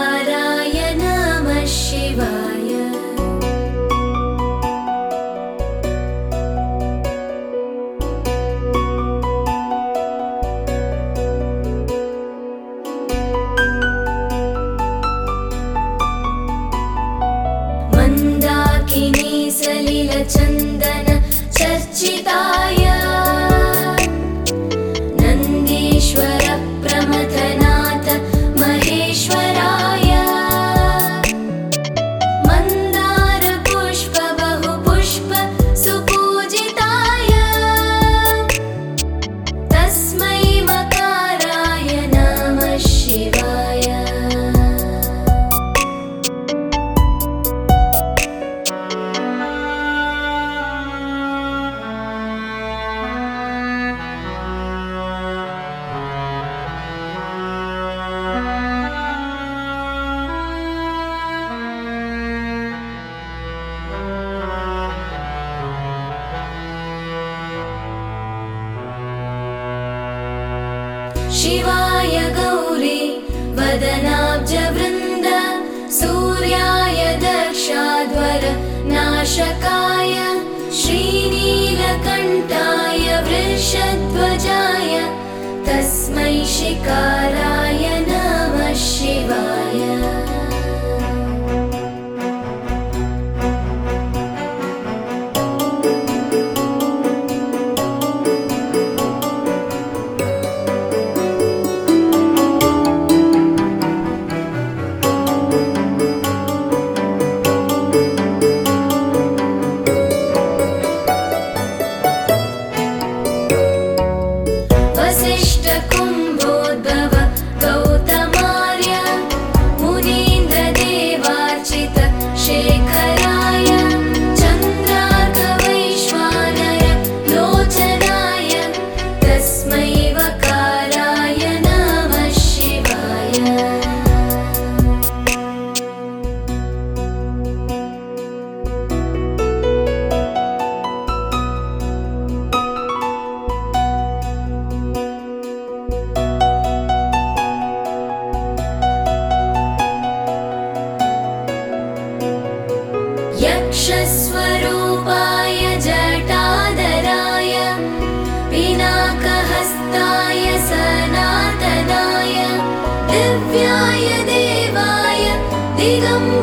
नकाराय नमः शिवाय मन्दाकिनी सलिलचन्दन शिवाय गौरी वदनाब्जवृन्द सूर्याय दशाद्वर नाशकाय श्रीनीलकण्ठाय वृषध्वजाय तस्मै शिकाय Dígame.